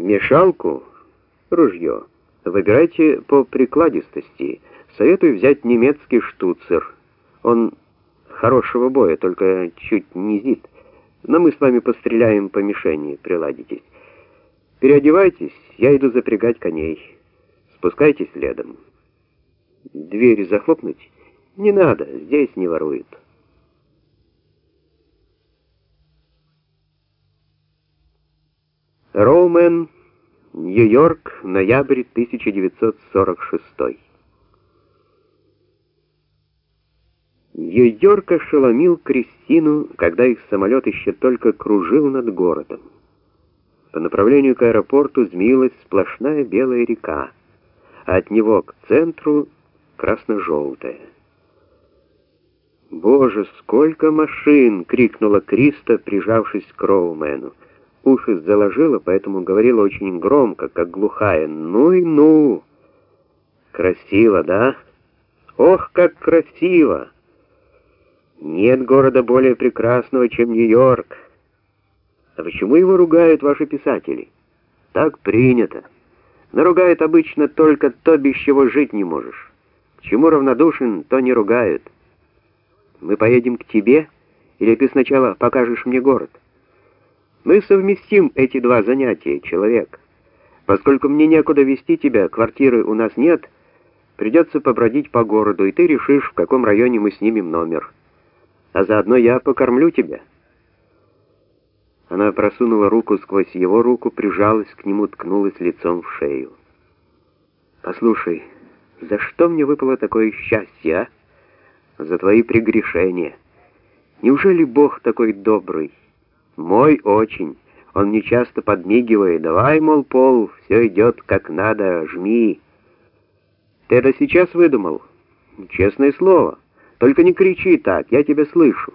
Мешалку, ружье, выбирайте по прикладистости. Советую взять немецкий штуцер. Он хорошего боя, только чуть низит. Но мы с вами постреляем по мишени, приладитесь. Переодевайтесь, я иду запрягать коней. Спускайтесь следом. Двери захлопнуть? Не надо, здесь не воруют. Роумен, Нью-Йорк, ноябрь 1946. Нью-Йорк ошеломил Кристину, когда их самолет еще только кружил над городом. По направлению к аэропорту змеилась сплошная белая река, а от него к центру красно-желтая. «Боже, сколько машин!» — крикнула Криста, прижавшись к Роумену. Уши заложила, поэтому говорила очень громко, как глухая. «Ну и ну!» «Красиво, да? Ох, как красиво!» «Нет города более прекрасного, чем Нью-Йорк!» А почему его ругают ваши писатели? Так принято. Но ругают обычно только то, без чего жить не можешь. К чему равнодушен, то не ругают. Мы поедем к тебе, или ты сначала покажешь мне город? Мы совместим эти два занятия, человек. Поскольку мне некуда вести тебя, квартиры у нас нет, придется побродить по городу, и ты решишь, в каком районе мы снимем номер. А заодно я покормлю тебя». Она просунула руку сквозь его руку, прижалась к нему, ткнулась лицом в шею. «Послушай, за что мне выпало такое счастье, а? За твои прегрешения. Неужели Бог такой добрый? Мой очень. Он мне часто подмигивает. Давай, мол, Пол, все идет как надо, жми. Ты это сейчас выдумал? Честное слово. Только не кричи так, я тебя слышу.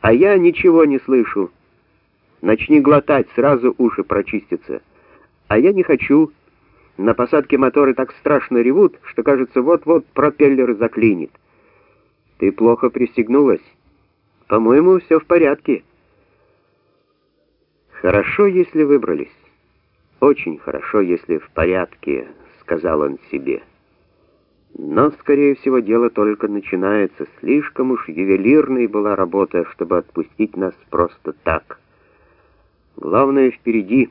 А я ничего не слышу. Начни глотать, сразу уши прочистятся. А я не хочу. На посадке моторы так страшно ревут, что, кажется, вот-вот пропеллер заклинит. Ты плохо пристегнулась? По-моему, все в порядке. Хорошо, если выбрались. Очень хорошо, если в порядке, сказал он себе. Но, скорее всего, дело только начинается. Слишком уж ювелирной была работа, чтобы отпустить нас просто так. Главное впереди.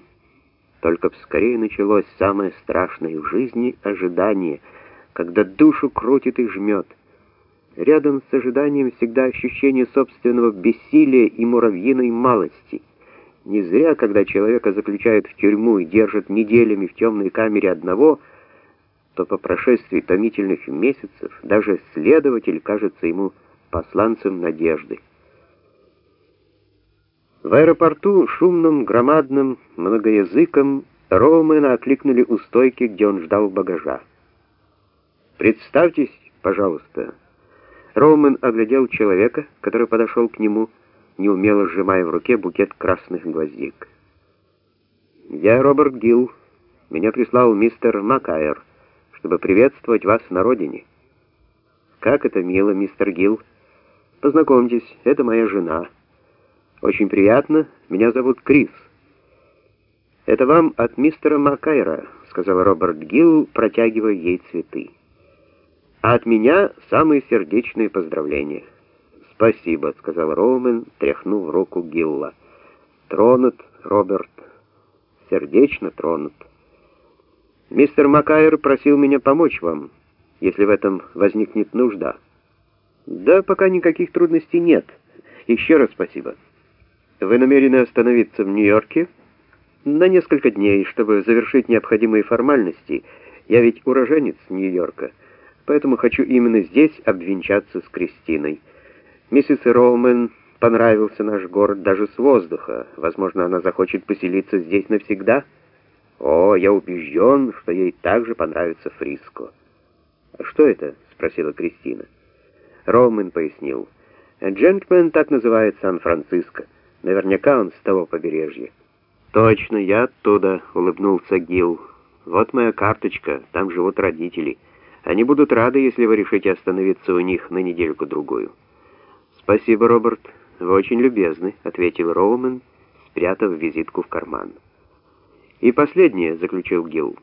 Только б скорее началось самое страшное в жизни ожидание, когда душу крутит и жмет. Рядом с ожиданием всегда ощущение собственного бессилия и муравьиной малости. Не зря, когда человека заключают в тюрьму и держат неделями в темной камере одного, то по прошествии томительных месяцев даже следователь кажется ему посланцем надежды. В аэропорту шумным, громадным, многоязыком Роумена окликнули у стойки, где он ждал багажа. «Представьтесь, пожалуйста». Роумен оглядел человека, который подошел к нему, неумело сжимая в руке букет красных гвоздик. «Я Роберт Гилл. Меня прислал мистер Макайер, чтобы приветствовать вас на родине». «Как это мило, мистер Гилл. Познакомьтесь, это моя жена». «Очень приятно. Меня зовут Крис». «Это вам от мистера Макайра», — сказал Роберт Гилл, протягивая ей цветы. «А от меня самые сердечные поздравления». «Спасибо», — сказал Роумен, тряхнув руку Гилла. «Тронут, Роберт. Сердечно тронут. Мистер Макайр просил меня помочь вам, если в этом возникнет нужда». «Да пока никаких трудностей нет. Еще раз спасибо». Вы намерены остановиться в Нью-Йорке? На несколько дней, чтобы завершить необходимые формальности. Я ведь уроженец Нью-Йорка, поэтому хочу именно здесь обвенчаться с Кристиной. Миссис Роумен понравился наш город даже с воздуха. Возможно, она захочет поселиться здесь навсегда. О, я убежден, что ей также понравится Фриско. «А что это?» — спросила Кристина. Роумен пояснил. «Джентльмен так называет Сан-Франциско». Наверняка он с того побережья. Точно, я оттуда, улыбнулся Гил. Вот моя карточка, там живут родители. Они будут рады, если вы решите остановиться у них на недельку-другую. Спасибо, Роберт, вы очень любезны, ответил Роумен, спрятав визитку в карман. «И последнее», — заключил Гилл.